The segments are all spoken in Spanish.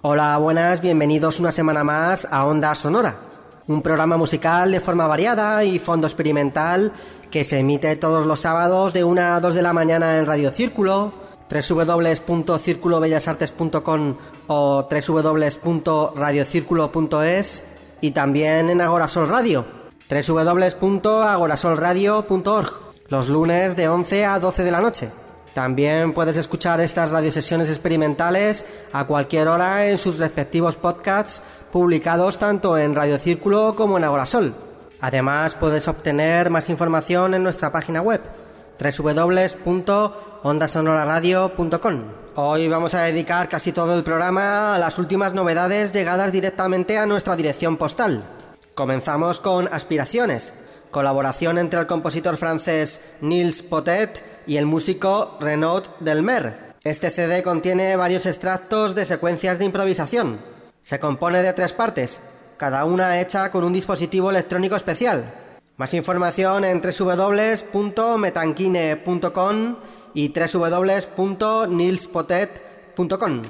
Hola, buenas, bienvenidos una semana más a Onda Sonora, un programa musical de forma variada y fondo experimental que se emite todos los sábados de 1 a 2 de la mañana en Radio Círculo, www.circulobellasartes.com o www.radiocírculo.es y también en Agorasol Radio, www.agorasolradio.org, los lunes de 11 a 12 de la noche. También puedes escuchar estas radiosesiones experimentales a cualquier hora en sus respectivos podcasts publicados tanto en Radio Círculo como en Agorasol. Además puedes obtener más información en nuestra página web www.ondasonoraradio.com. Hoy vamos a dedicar casi todo el programa a las últimas novedades llegadas directamente a nuestra dirección postal. Comenzamos con Aspiraciones, colaboración entre el compositor francés Nils Potet y el músico Renaud Delmer. Este CD contiene varios extractos de secuencias de improvisación. Se compone de tres partes, cada una hecha con un dispositivo electrónico especial. Más información en www.metankine.com y www.nilspotet.com.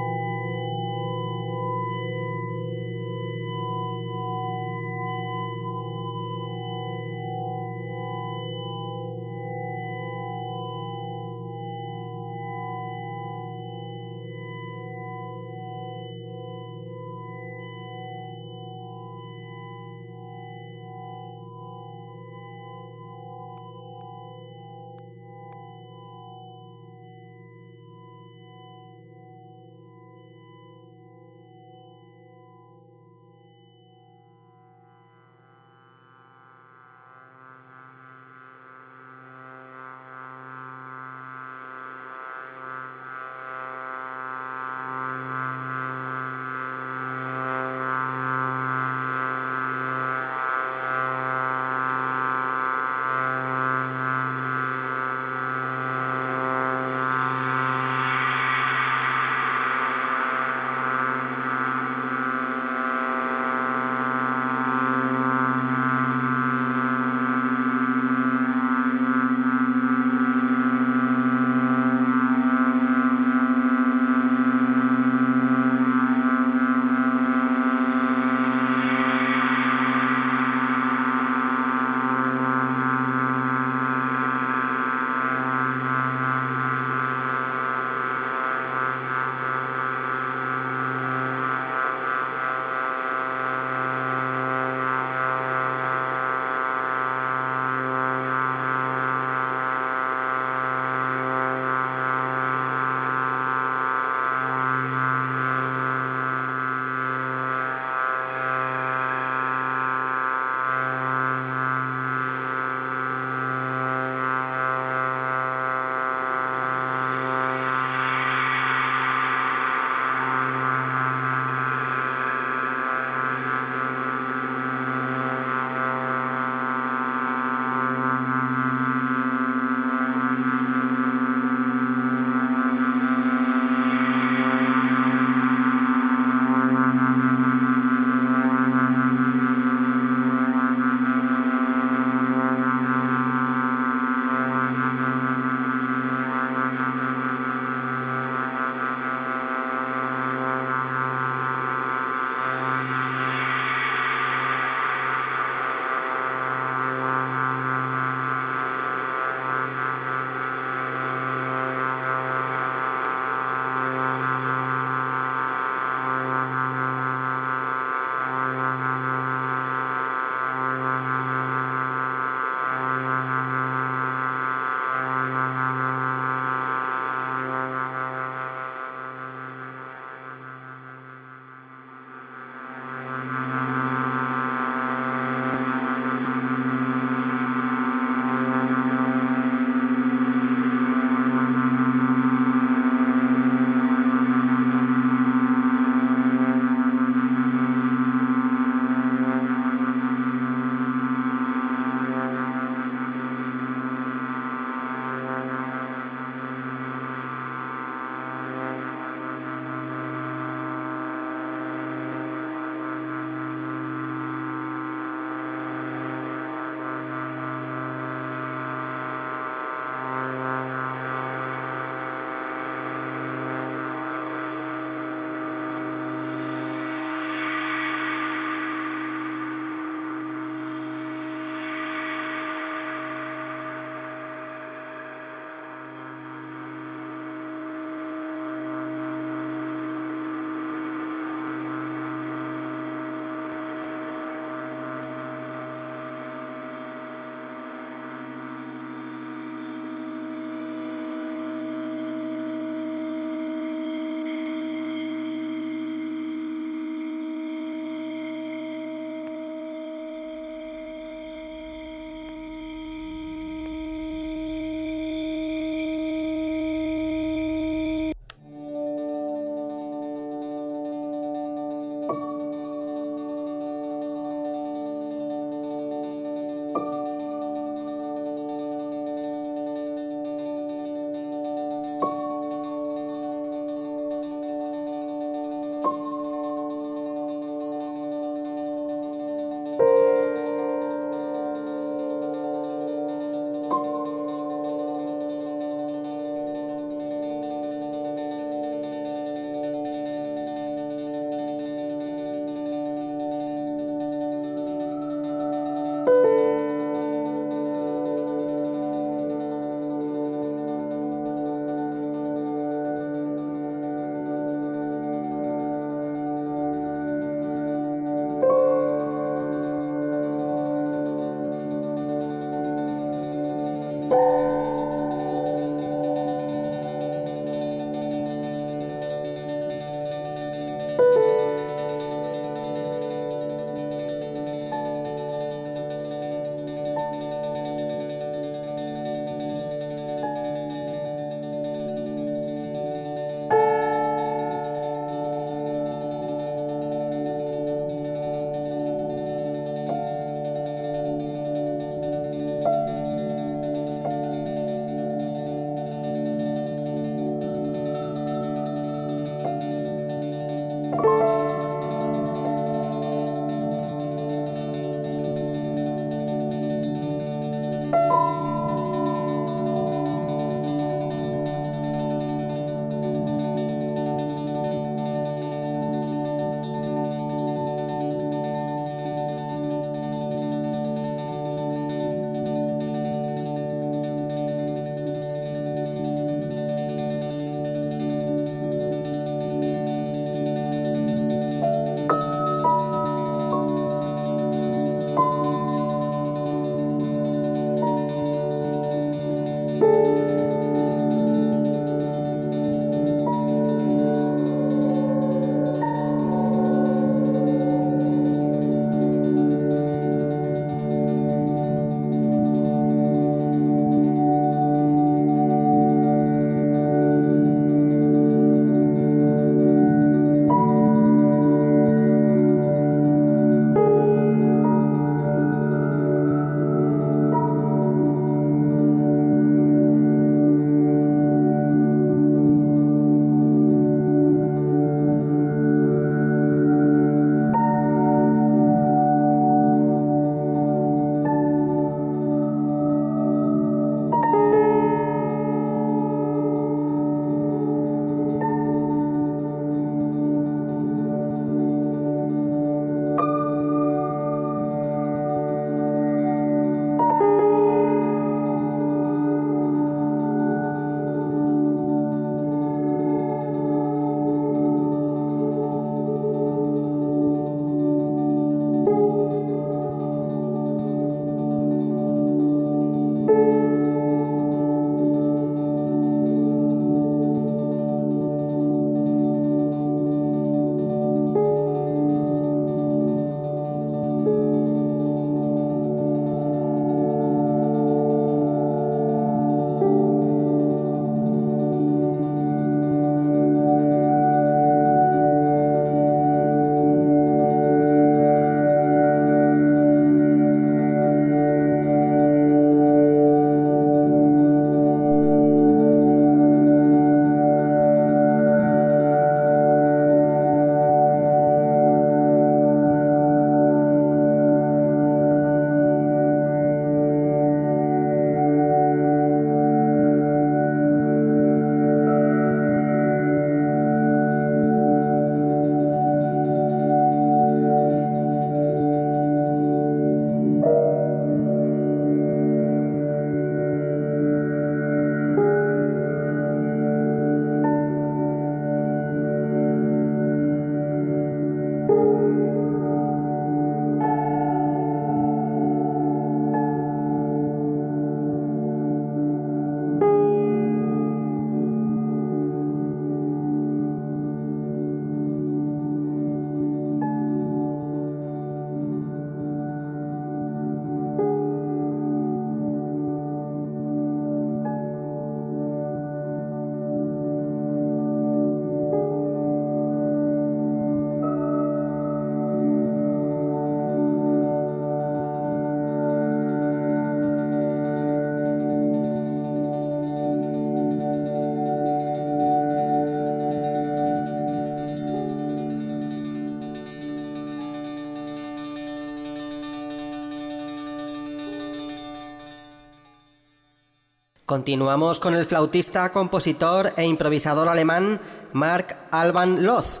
Continuamos con el flautista, compositor e improvisador alemán Mark Alban Loth.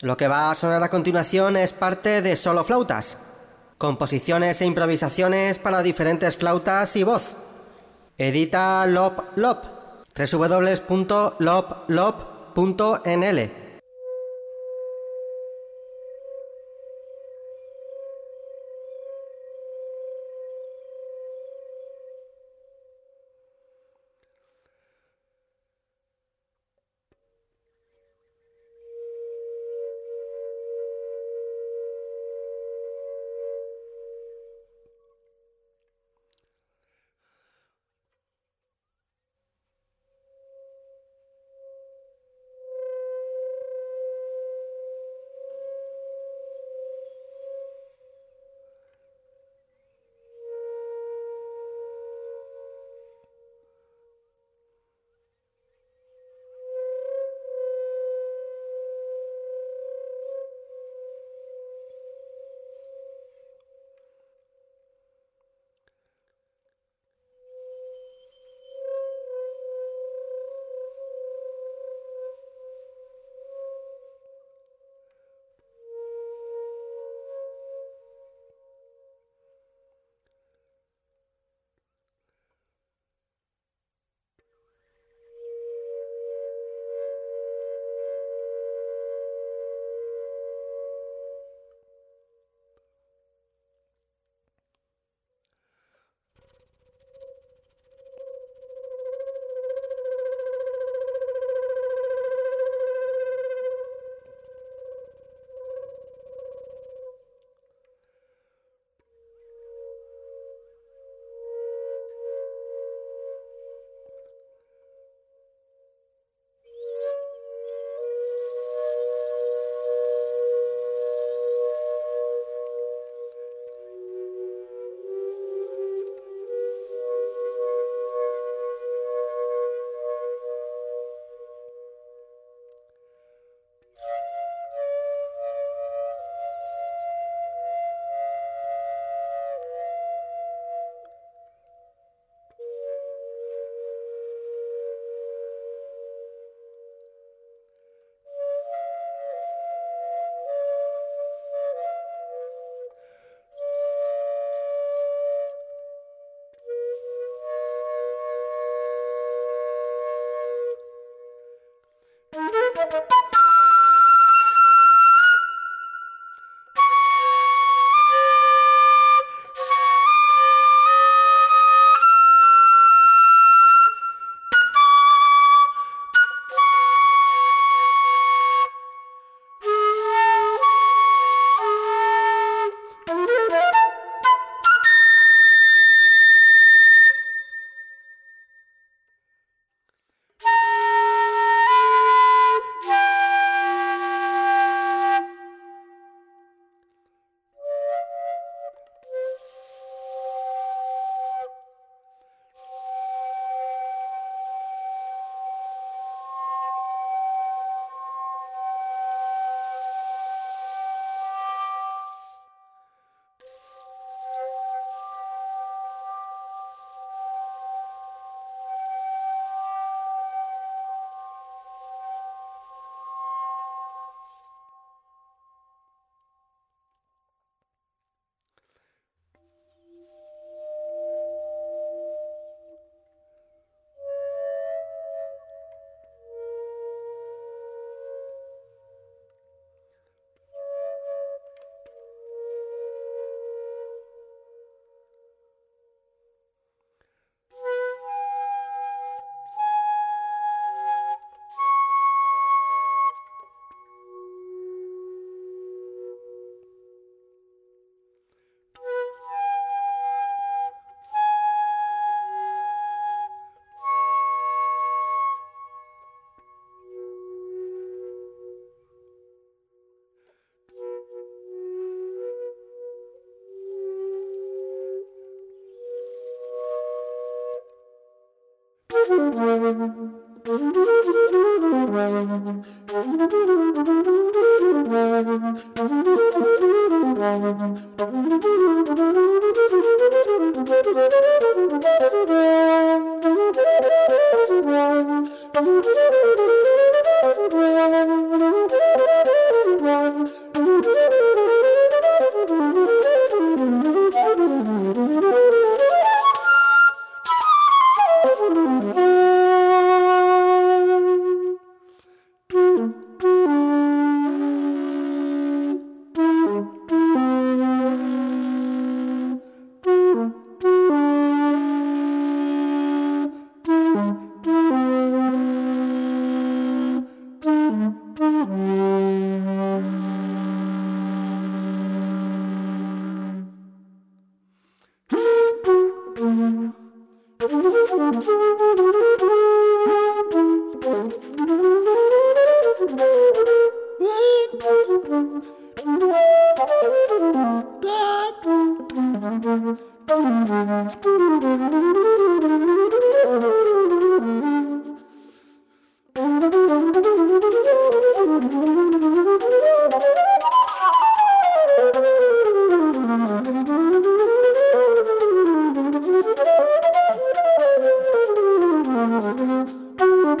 Lo que va a sonar a continuación es parte de Solo Flautas, composiciones e improvisaciones para diferentes flautas y voz. Edita Lop Lop, www.loplop.nl.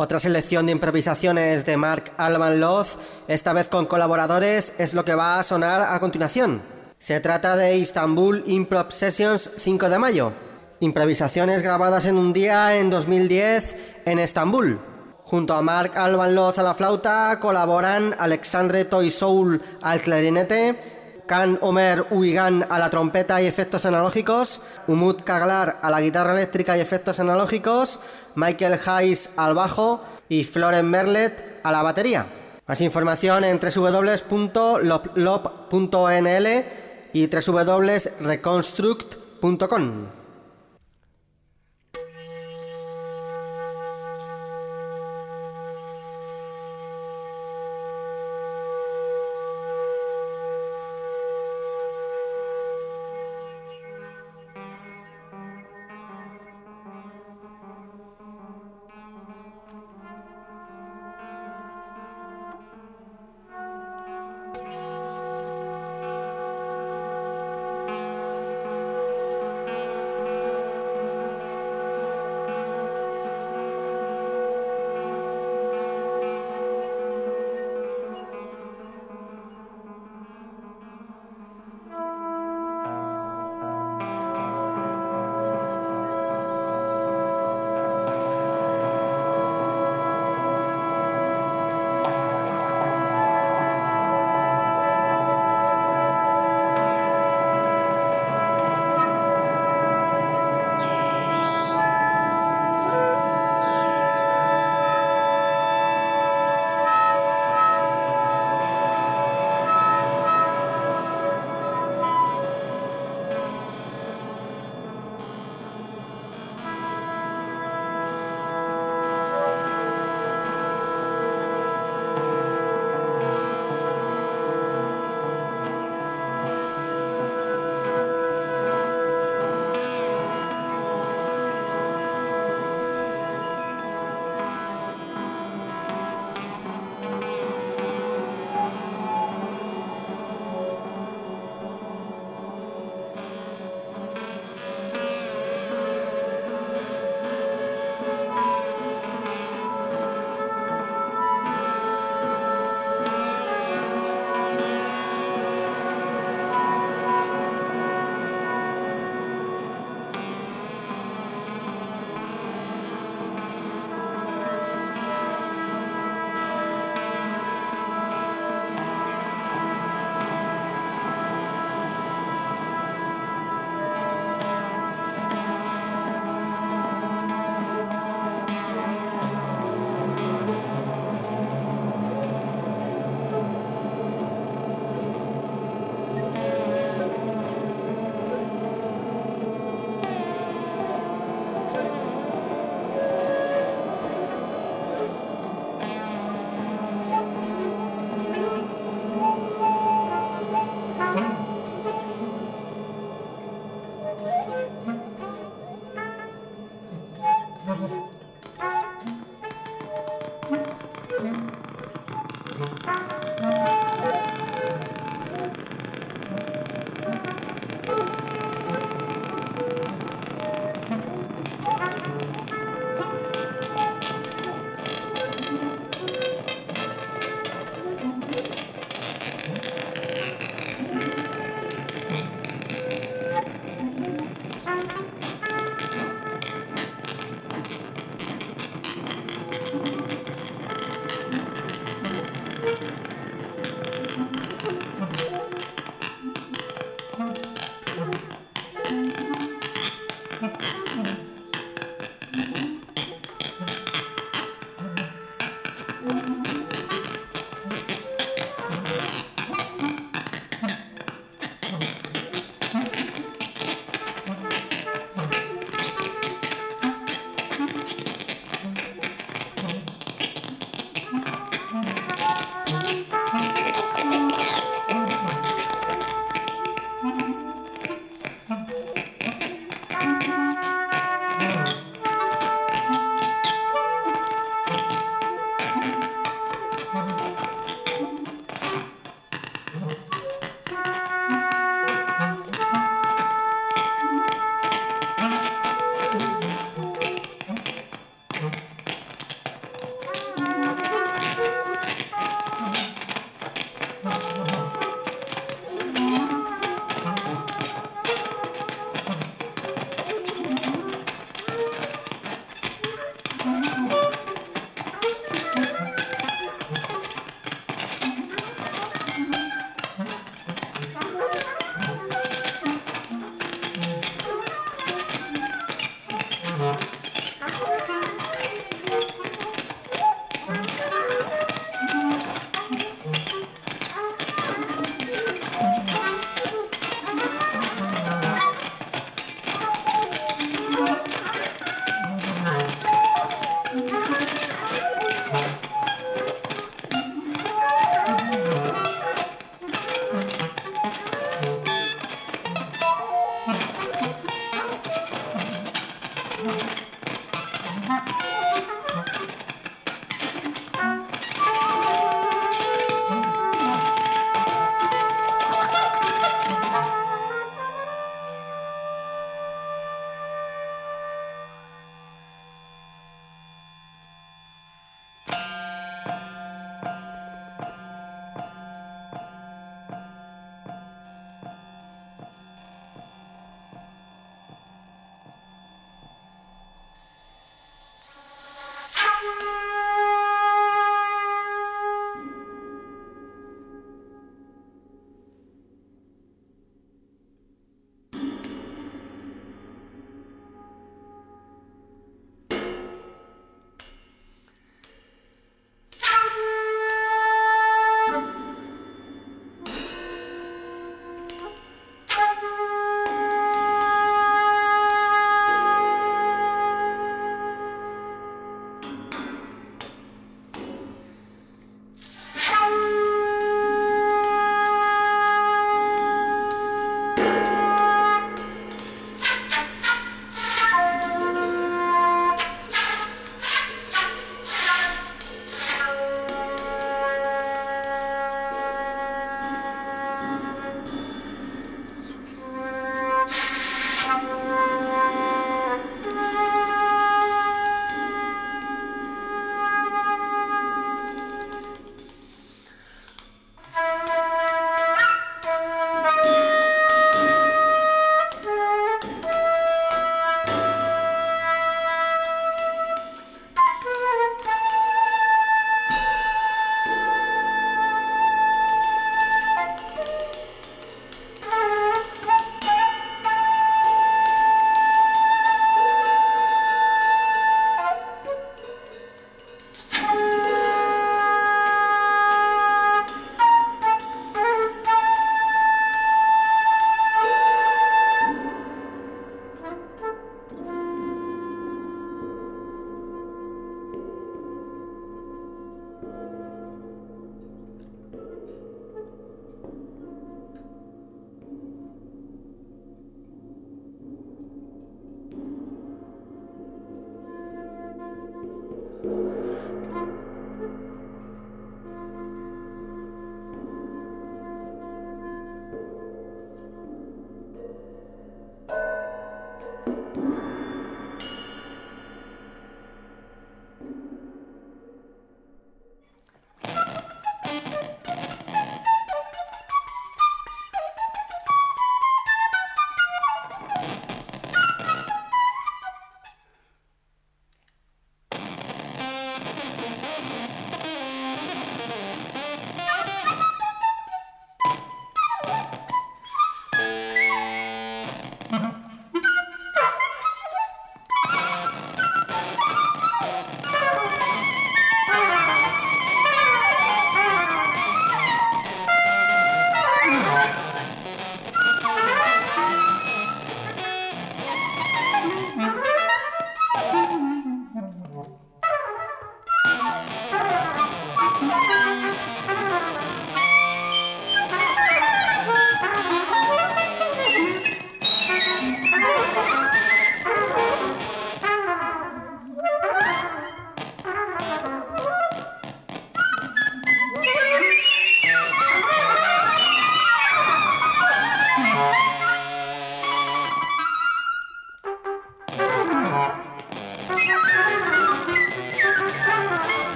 Otra selección de improvisaciones de Mark Alban Loth, esta vez con colaboradores, es lo que va a sonar a continuación. Se trata de Istanbul Improv Sessions 5 de mayo. Improvisaciones grabadas en un día en 2010 en Estambul. Junto a Mark Alban Loth a la flauta colaboran Alexandre Toysoul al clarinete, Khan Omer Uigan a la trompeta y efectos analógicos, Umut Kaglar a la guitarra eléctrica y efectos analógicos, Michael Hayes al bajo y Floren Merlet a la batería. Más información en www.loplop.nl y www.reconstruct.com.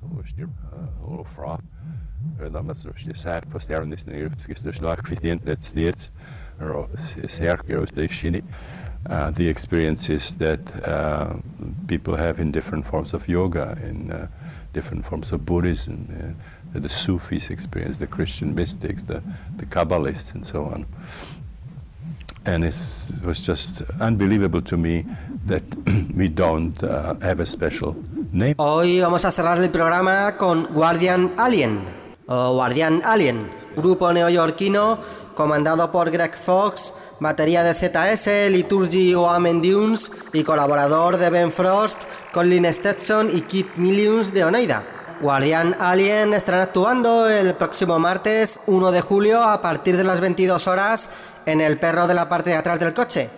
Është një ofra. Edhe më së the. Uh, the experiences that uh, people have in different forms of yoga, in uh, different forms of Buddhism, uh, the Sufis experience, the Christian mystics, the, the Kabbalists, and so on. And it was just unbelievable to me that we don't uh, have a special name. Hoy vamos a cerrar el programa con Guardian Alien, o Guardian Alien, grupo neoyorquino comandado por Greg Fox, batería de ZS, Liturgy o Amen Dunes y colaborador de Ben Frost, Colin Stetson y Kit Millions de Oneida. Guardian Alien estarán actuando el próximo martes 1 de julio a partir de las 22 horas en el perro de la parte de atrás del coche.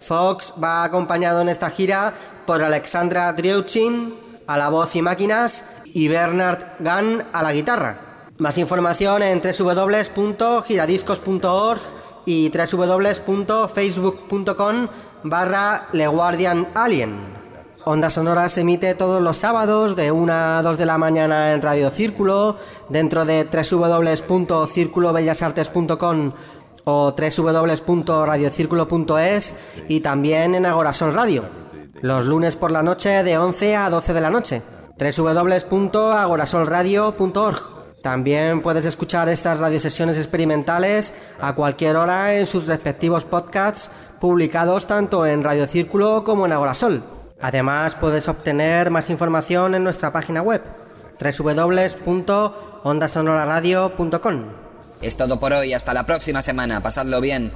Fox va acompañado en esta gira por Alexandra Driouchin a la voz y máquinas y Bernard Gunn a la guitarra. Más información en www.giradiscos.org y www.facebook.com barra Alien. Onda Sonora se emite todos los sábados de 1 a 2 de la mañana en Radio Círculo, dentro de www.circulobellasartes.com o www.radiocírculo.es y también en Agorasol Radio, los lunes por la noche de 11 a 12 de la noche. www.agorasolradio.org también puedes escuchar estas radiosesiones experimentales a cualquier hora en sus respectivos podcasts publicados tanto en Radio Círculo como en Agorasol. Además, puedes obtener más información en nuestra página web www.ondasonoraradio.com. Es todo por hoy, hasta la próxima semana, pasadlo bien.